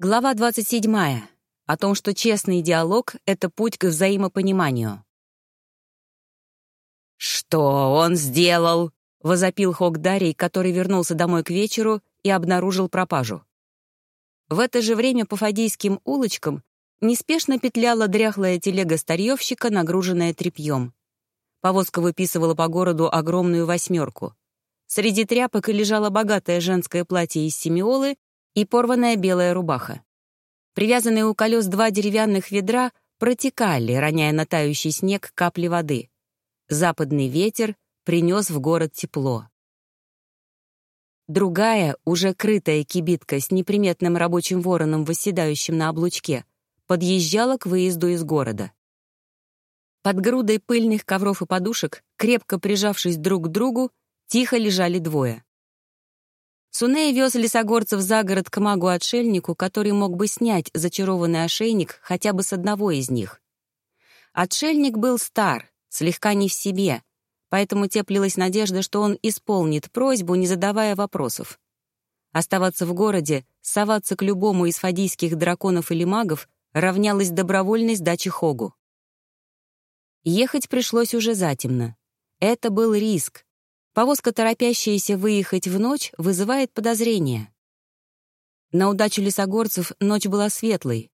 Глава 27. О том, что честный диалог — это путь к взаимопониманию. «Что он сделал?» — возопил Хок Дарий, который вернулся домой к вечеру и обнаружил пропажу. В это же время по фадийским улочкам неспешно петляла дряхлая телега старьевщика, нагруженная тряпьем. Повозка выписывала по городу огромную восьмерку. Среди тряпок лежало богатое женское платье из семиолы и порванная белая рубаха. Привязанные у колес два деревянных ведра протекали, роняя на тающий снег капли воды. Западный ветер принес в город тепло. Другая, уже крытая кибитка с неприметным рабочим вороном, восседающим на облучке, подъезжала к выезду из города. Под грудой пыльных ковров и подушек, крепко прижавшись друг к другу, тихо лежали двое. Суней вез лесогорцев за город к магу-отшельнику, который мог бы снять зачарованный ошейник хотя бы с одного из них. Отшельник был стар, слегка не в себе, поэтому теплилась надежда, что он исполнит просьбу, не задавая вопросов. Оставаться в городе, соваться к любому из фадийских драконов или магов равнялось добровольной сдаче Хогу. Ехать пришлось уже затемно. Это был риск, Повозка, торопящаяся выехать в ночь, вызывает подозрения. На удачу лесогорцев ночь была светлой.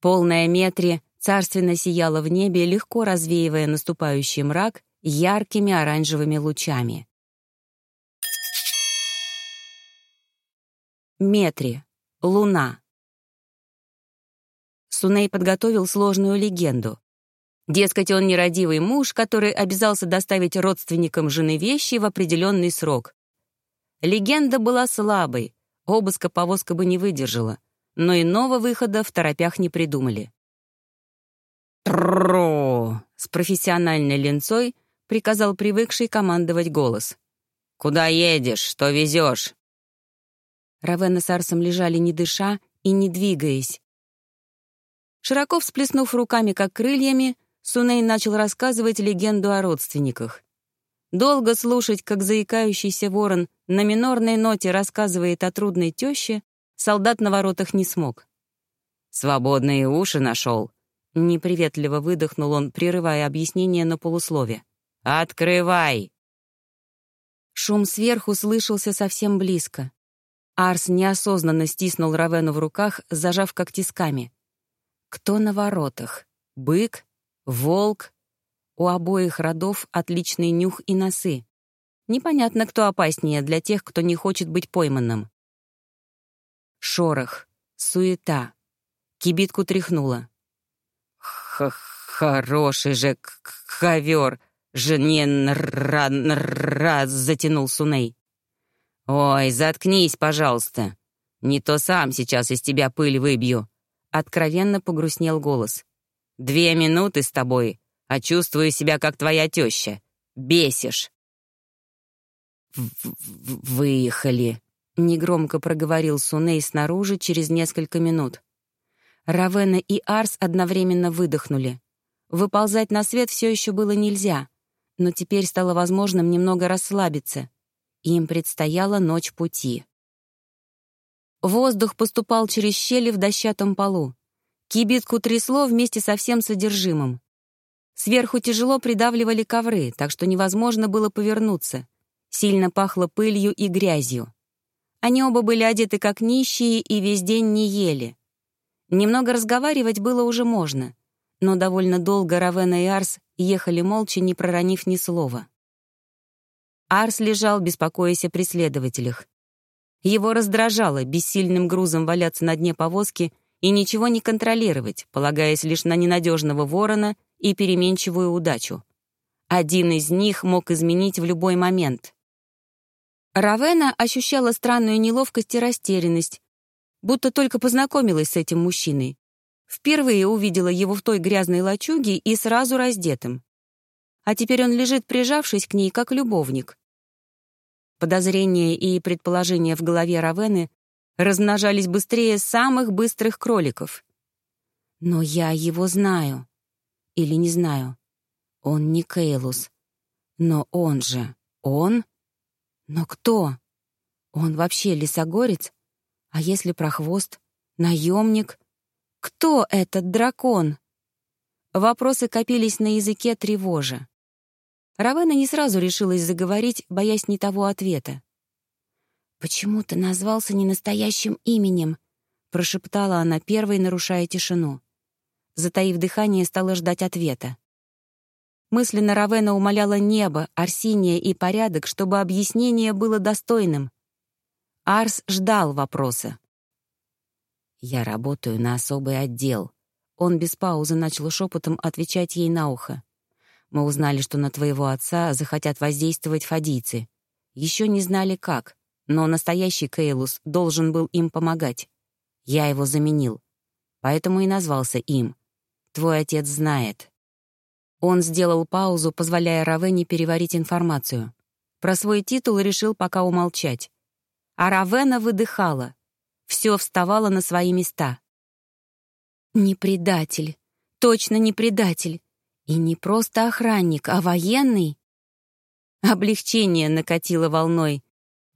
Полная метри царственно сияла в небе, легко развеивая наступающий мрак яркими оранжевыми лучами. Метри. Луна. Суней подготовил сложную легенду. Дескать, он нерадивый муж, который обязался доставить родственникам жены вещи в определенный срок. Легенда была слабой, обыска повозка бы не выдержала, но иного выхода в торопях не придумали. «Тро!» — с профессиональной ленцой приказал привыкший командовать голос. «Куда едешь? Что везешь?» Равена с Арсом лежали не дыша и не двигаясь. Широко всплеснув руками, как крыльями, Суней начал рассказывать легенду о родственниках. Долго слушать, как заикающийся ворон на минорной ноте рассказывает о трудной тёще, солдат на воротах не смог. «Свободные уши нашел», — неприветливо выдохнул он, прерывая объяснение на полуслове. «Открывай!» Шум сверху слышался совсем близко. Арс неосознанно стиснул Равену в руках, зажав как тисками. Кто на воротах? Бык? Волк? У обоих родов отличный нюх и носы. Непонятно, кто опаснее для тех, кто не хочет быть пойманным. Шорох, суета. Кибитку тряхнула. Х «Хороший же ковер! Жене нра нра!» — затянул Суней. «Ой, заткнись, пожалуйста. Не то сам сейчас из тебя пыль выбью». Откровенно погрустнел голос. «Две минуты с тобой, а чувствую себя, как твоя теща. Бесишь». «Выехали», — негромко проговорил Суней снаружи через несколько минут. Равена и Арс одновременно выдохнули. Выползать на свет все еще было нельзя, но теперь стало возможным немного расслабиться. Им предстояла ночь пути. Воздух поступал через щели в дощатом полу. Кибитку трясло вместе со всем содержимым. Сверху тяжело придавливали ковры, так что невозможно было повернуться. Сильно пахло пылью и грязью. Они оба были одеты как нищие и весь день не ели. Немного разговаривать было уже можно, но довольно долго Равена и Арс ехали молча, не проронив ни слова. Арс лежал, беспокоясь о преследователях. Его раздражало бессильным грузом валяться на дне повозки и ничего не контролировать, полагаясь лишь на ненадежного ворона и переменчивую удачу. Один из них мог изменить в любой момент. Равена ощущала странную неловкость и растерянность, будто только познакомилась с этим мужчиной. Впервые увидела его в той грязной лачуге и сразу раздетым. А теперь он лежит, прижавшись к ней, как любовник. Подозрения и предположения в голове Равены размножались быстрее самых быстрых кроликов. Но я его знаю. Или не знаю. Он не Кейлус. Но он же... Он? Но кто? Он вообще лесогорец? А если про хвост? Наемник? Кто этот дракон? Вопросы копились на языке тревожа. Равена не сразу решилась заговорить, боясь не того ответа. «Почему ты назвался не настоящим именем?» — прошептала она первой, нарушая тишину. Затаив дыхание, стала ждать ответа. Мысленно Равена умоляла небо, Арсиния и порядок, чтобы объяснение было достойным. Арс ждал вопроса. «Я работаю на особый отдел». Он без паузы начал шепотом отвечать ей на ухо. «Мы узнали, что на твоего отца захотят воздействовать фадийцы. Еще не знали, как, но настоящий Кейлус должен был им помогать. Я его заменил. Поэтому и назвался им. Твой отец знает». Он сделал паузу, позволяя Равене переварить информацию. Про свой титул решил пока умолчать. А Равена выдыхала. Все вставало на свои места. «Не предатель. Точно не предатель. И не просто охранник, а военный?» Облегчение накатило волной.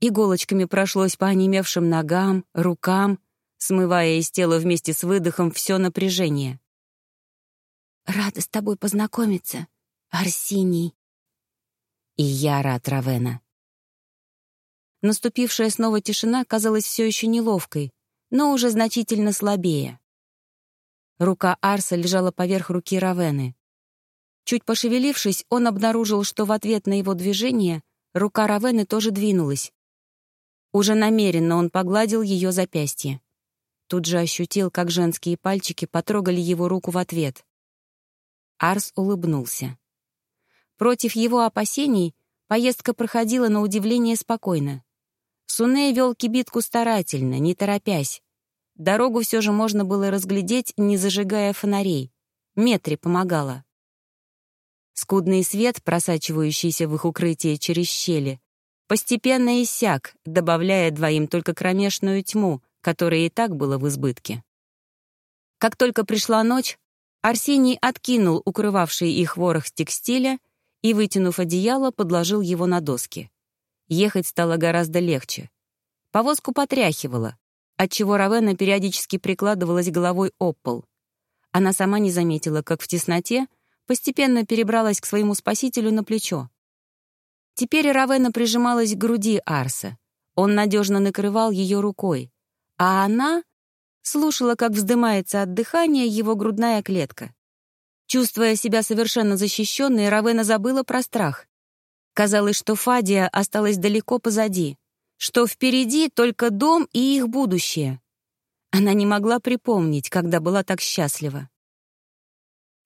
Иголочками прошлось по онемевшим ногам, рукам, смывая из тела вместе с выдохом все напряжение. «Рада с тобой познакомиться, Арсений». «И я рад, Равена». Наступившая снова тишина казалась все еще неловкой, но уже значительно слабее. Рука Арса лежала поверх руки Равены. Чуть пошевелившись, он обнаружил, что в ответ на его движение рука Равены тоже двинулась. Уже намеренно он погладил ее запястье. Тут же ощутил, как женские пальчики потрогали его руку в ответ. Арс улыбнулся. Против его опасений поездка проходила на удивление спокойно. Суне вел кибитку старательно, не торопясь. Дорогу все же можно было разглядеть, не зажигая фонарей. Метри помогала. Скудный свет, просачивающийся в их укрытие через щели, постепенно иссяк, добавляя двоим только кромешную тьму, которая и так была в избытке. Как только пришла ночь, Арсений откинул укрывавший их ворох текстиля и, вытянув одеяло, подложил его на доски. Ехать стало гораздо легче. Повозку потряхивало, отчего Равена периодически прикладывалась головой об пол. Она сама не заметила, как в тесноте постепенно перебралась к своему спасителю на плечо. Теперь Равена прижималась к груди Арса. Он надежно накрывал ее рукой, а она слушала, как вздымается от дыхания его грудная клетка. Чувствуя себя совершенно защищенной, Равена забыла про страх. Казалось, что Фадия осталась далеко позади, что впереди только дом и их будущее. Она не могла припомнить, когда была так счастлива.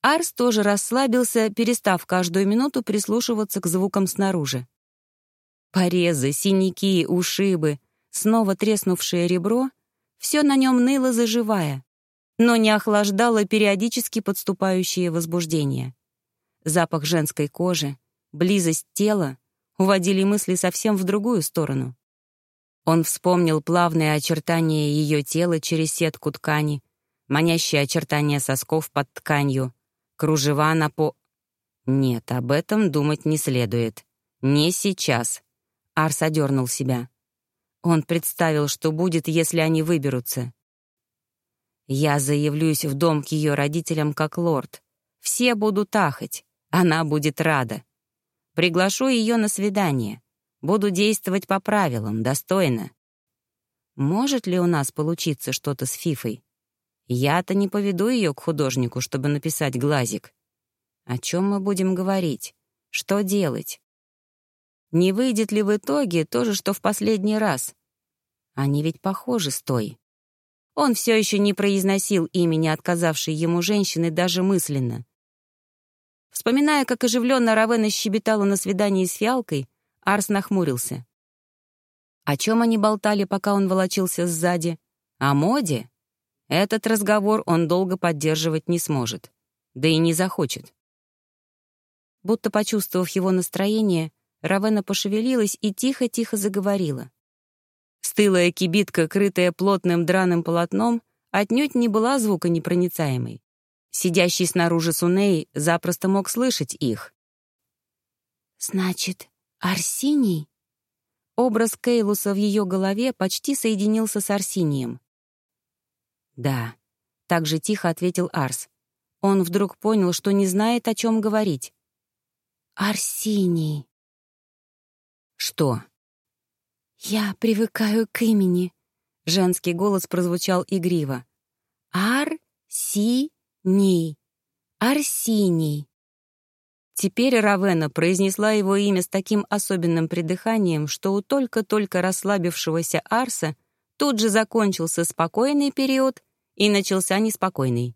Арс тоже расслабился, перестав каждую минуту прислушиваться к звукам снаружи. Порезы, синяки, ушибы, снова треснувшее ребро все на нем ныло заживая, но не охлаждало периодически подступающее возбуждение. Запах женской кожи, близость тела уводили мысли совсем в другую сторону. Он вспомнил плавные очертания ее тела через сетку ткани, манящие очертания сосков под тканью, кружева на по... Нет, об этом думать не следует. Не сейчас. Арс одернул себя. Он представил, что будет, если они выберутся. Я заявлюсь в дом к ее родителям как лорд. Все будут ахать. Она будет рада. Приглашу ее на свидание. Буду действовать по правилам, достойно. Может ли у нас получиться что-то с Фифой? Я-то не поведу ее к художнику, чтобы написать глазик. О чем мы будем говорить? Что делать? Не выйдет ли в итоге то же, что в последний раз? Они ведь похожи с той. Он все еще не произносил имени отказавшей ему женщины даже мысленно. Вспоминая, как оживленно Равена щебетала на свидании с фиалкой, Арс нахмурился. О чем они болтали, пока он волочился сзади? О моде? Этот разговор он долго поддерживать не сможет. Да и не захочет. Будто почувствовав его настроение, Равена пошевелилась и тихо-тихо заговорила. Стылая кибитка, крытая плотным драным полотном, отнюдь не была звуконепроницаемой. Сидящий снаружи Суней запросто мог слышать их. «Значит, Арсений?» Образ Кейлуса в ее голове почти соединился с Арсением. «Да», — так же тихо ответил Арс. Он вдруг понял, что не знает, о чем говорить. «Арсений». «Что?» «Я привыкаю к имени», — женский голос прозвучал игриво. «Ар-си-ней». Арсений. Теперь Равена произнесла его имя с таким особенным придыханием, что у только-только расслабившегося Арса тут же закончился спокойный период и начался неспокойный.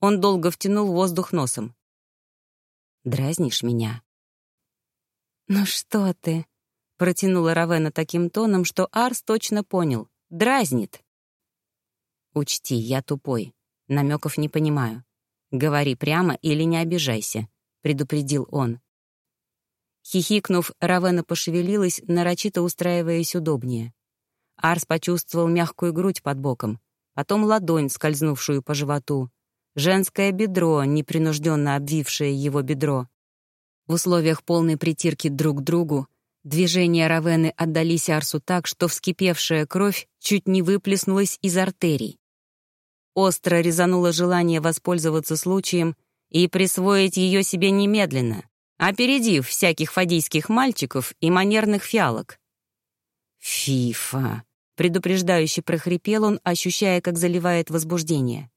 Он долго втянул воздух носом. «Дразнишь меня?» «Ну что ты?» — протянула Равена таким тоном, что Арс точно понял. «Дразнит». «Учти, я тупой. Намеков не понимаю. Говори прямо или не обижайся. — предупредил он. Хихикнув, Равена пошевелилась, нарочито устраиваясь удобнее. Арс почувствовал мягкую грудь под боком, потом ладонь, скользнувшую по животу, женское бедро, непринужденно обвившее его бедро. В условиях полной притирки друг к другу движения Равены отдались Арсу так, что вскипевшая кровь чуть не выплеснулась из артерий. Остро резануло желание воспользоваться случаем — и присвоить ее себе немедленно, опередив всяких фадийских мальчиков и манерных фиалок. «Фифа!» — предупреждающе прохрипел он, ощущая, как заливает возбуждение.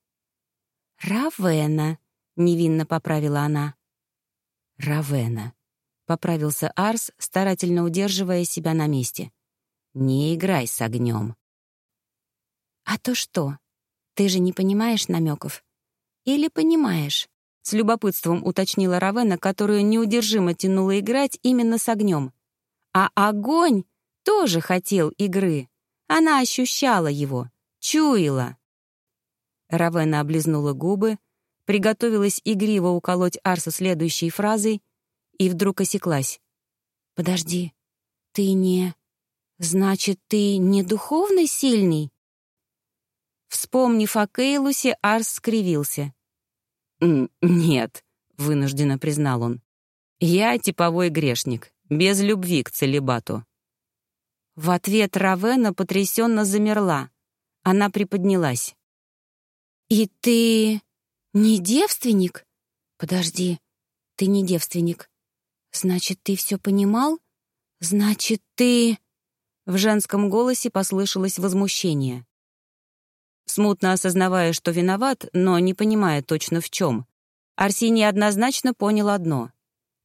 «Равена!» — невинно поправила она. «Равена!» — поправился Арс, старательно удерживая себя на месте. «Не играй с огнем!» «А то что? Ты же не понимаешь намеков? Или понимаешь?» С любопытством уточнила Равена, которую неудержимо тянула играть именно с огнем. А огонь тоже хотел игры. Она ощущала его, чуяла. Равена облизнула губы, приготовилась игриво уколоть Арса следующей фразой и вдруг осеклась. «Подожди, ты не... Значит, ты не духовно сильный?» Вспомнив о Кейлусе, Арс скривился. «Нет», — вынужденно признал он. «Я типовой грешник, без любви к целебату». В ответ Равена потрясенно замерла. Она приподнялась. «И ты не девственник? Подожди, ты не девственник. Значит, ты все понимал? Значит, ты...» В женском голосе послышалось возмущение. Смутно осознавая, что виноват, но не понимая точно в чем, Арсений однозначно понял одно.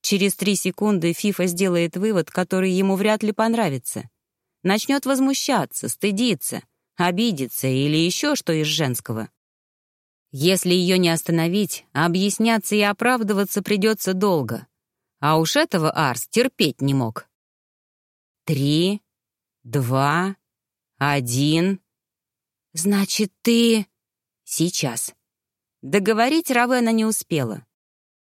Через три секунды Фифа сделает вывод, который ему вряд ли понравится. Начнет возмущаться, стыдиться, обидеться или еще что из женского. Если ее не остановить, объясняться и оправдываться придется долго. А уж этого Арс терпеть не мог. Три, два, один. «Значит, ты...» «Сейчас». Договорить Равена не успела.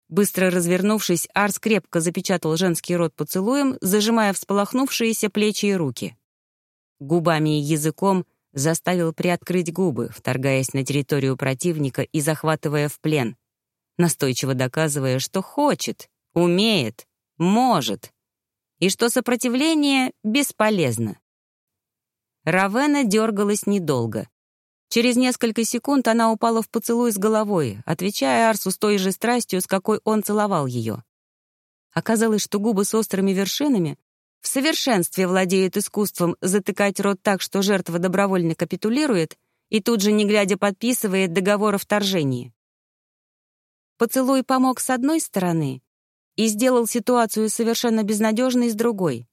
Быстро развернувшись, Арс крепко запечатал женский рот поцелуем, зажимая всполохнувшиеся плечи и руки. Губами и языком заставил приоткрыть губы, вторгаясь на территорию противника и захватывая в плен, настойчиво доказывая, что хочет, умеет, может, и что сопротивление бесполезно. Равена дергалась недолго. Через несколько секунд она упала в поцелуй с головой, отвечая Арсу с той же страстью, с какой он целовал ее. Оказалось, что губы с острыми вершинами в совершенстве владеют искусством затыкать рот так, что жертва добровольно капитулирует и тут же, не глядя, подписывает договор о вторжении. Поцелуй помог с одной стороны и сделал ситуацию совершенно безнадежной с другой.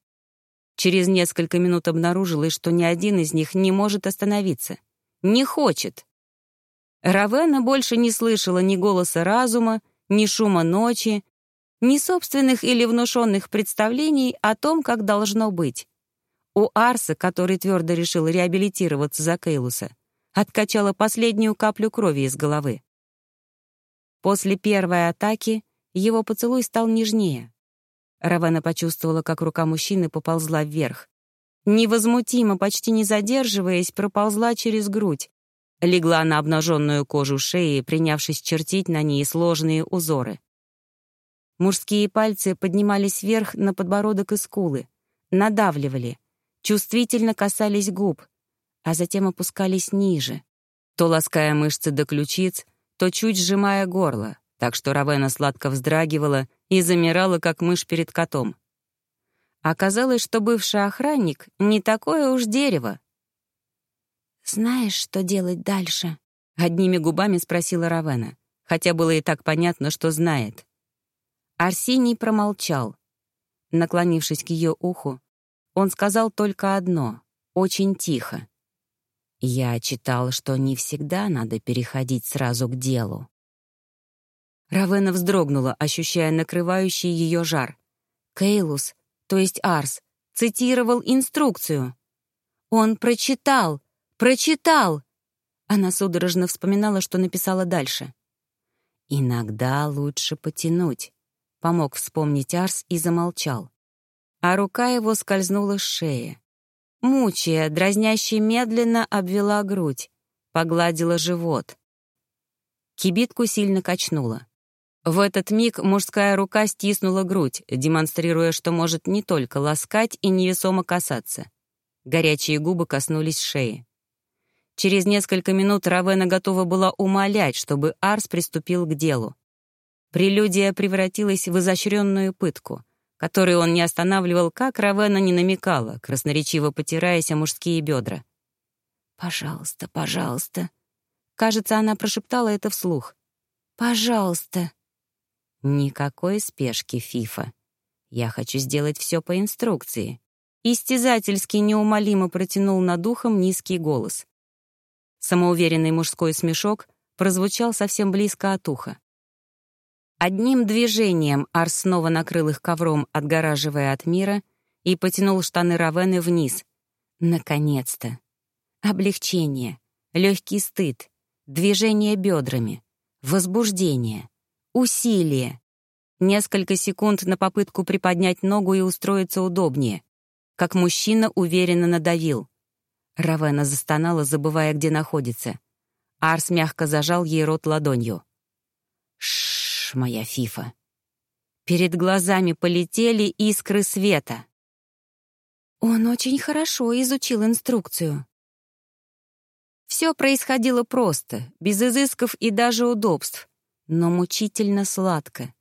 Через несколько минут обнаружилось, что ни один из них не может остановиться — не хочет. Равена больше не слышала ни голоса разума, ни шума ночи, ни собственных или внушенных представлений о том, как должно быть. У Арса, который твердо решил реабилитироваться за Кейлуса, откачала последнюю каплю крови из головы. После первой атаки его поцелуй стал нежнее. Равена почувствовала, как рука мужчины поползла вверх, невозмутимо, почти не задерживаясь, проползла через грудь, легла на обнаженную кожу шеи, принявшись чертить на ней сложные узоры. Мужские пальцы поднимались вверх на подбородок и скулы, надавливали, чувствительно касались губ, а затем опускались ниже, то лаская мышцы до ключиц, то чуть сжимая горло, так что Равена сладко вздрагивала и замирала, как мышь перед котом. Оказалось, что бывший охранник не такое уж дерево. «Знаешь, что делать дальше?» — одними губами спросила Равена, хотя было и так понятно, что знает. Арсений промолчал. Наклонившись к ее уху, он сказал только одно, очень тихо. «Я читал, что не всегда надо переходить сразу к делу». Равена вздрогнула, ощущая накрывающий ее жар. Кейлус, то есть Арс, цитировал инструкцию. Он прочитал, прочитал. Она судорожно вспоминала, что написала дальше. «Иногда лучше потянуть», — помог вспомнить Арс и замолчал. А рука его скользнула с шеи. Мучая, дразняще медленно обвела грудь, погладила живот. Кибитку сильно качнула. В этот миг мужская рука стиснула грудь, демонстрируя, что может не только ласкать и невесомо касаться. Горячие губы коснулись шеи. Через несколько минут Равена готова была умолять, чтобы Арс приступил к делу. Прелюдия превратилась в изощренную пытку, которую он не останавливал, как Равена не намекала, красноречиво потираясь о мужские бедра. «Пожалуйста, пожалуйста». Кажется, она прошептала это вслух. «Пожалуйста». Никакой спешки, Фифа. Я хочу сделать все по инструкции. Истязательски неумолимо протянул над ухом низкий голос. Самоуверенный мужской смешок прозвучал совсем близко от уха. Одним движением Арс снова накрыл их ковром, отгораживая от мира, и потянул штаны Равены вниз. Наконец-то. Облегчение, легкий стыд, движение бедрами, возбуждение усилие. Несколько секунд на попытку приподнять ногу и устроиться удобнее. Как мужчина уверенно надавил. Равена застонала, забывая, где находится. Арс мягко зажал ей рот ладонью. Шш, моя фифа. Перед глазами полетели искры света. Он очень хорошо изучил инструкцию. Все происходило просто, без изысков и даже удобств но мучительно сладко.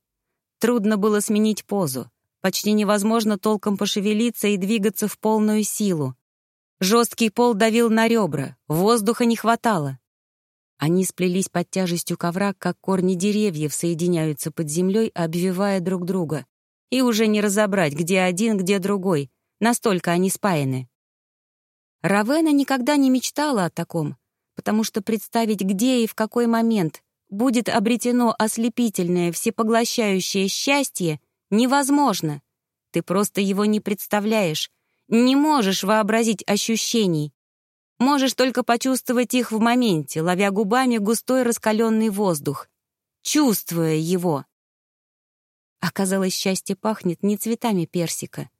Трудно было сменить позу. Почти невозможно толком пошевелиться и двигаться в полную силу. Жесткий пол давил на ребра, воздуха не хватало. Они сплелись под тяжестью ковра, как корни деревьев соединяются под землей, обвивая друг друга. И уже не разобрать, где один, где другой. Настолько они спаяны. Равена никогда не мечтала о таком, потому что представить, где и в какой момент будет обретено ослепительное, всепоглощающее счастье, невозможно. Ты просто его не представляешь, не можешь вообразить ощущений. Можешь только почувствовать их в моменте, ловя губами густой раскаленный воздух, чувствуя его. Оказалось, счастье пахнет не цветами персика.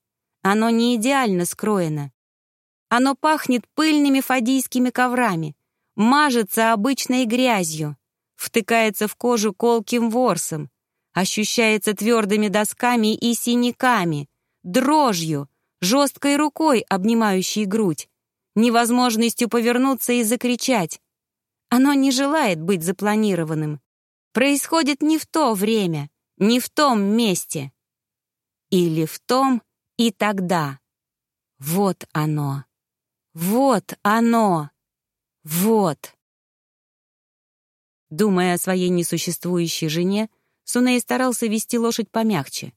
Оно не идеально скроено. Оно пахнет пыльными фадийскими коврами, мажется обычной грязью, втыкается в кожу колким ворсом, ощущается твердыми досками и синяками, дрожью, жесткой рукой, обнимающей грудь, невозможностью повернуться и закричать. Оно не желает быть запланированным. Происходит не в то время, не в том месте. Или в том и тогда. Вот оно. Вот оно. Вот. Думая о своей несуществующей жене, Суней старался вести лошадь помягче.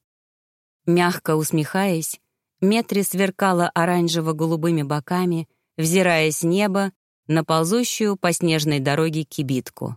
Мягко усмехаясь, Метри сверкала оранжево-голубыми боками, взирая с неба на ползущую по снежной дороге кибитку.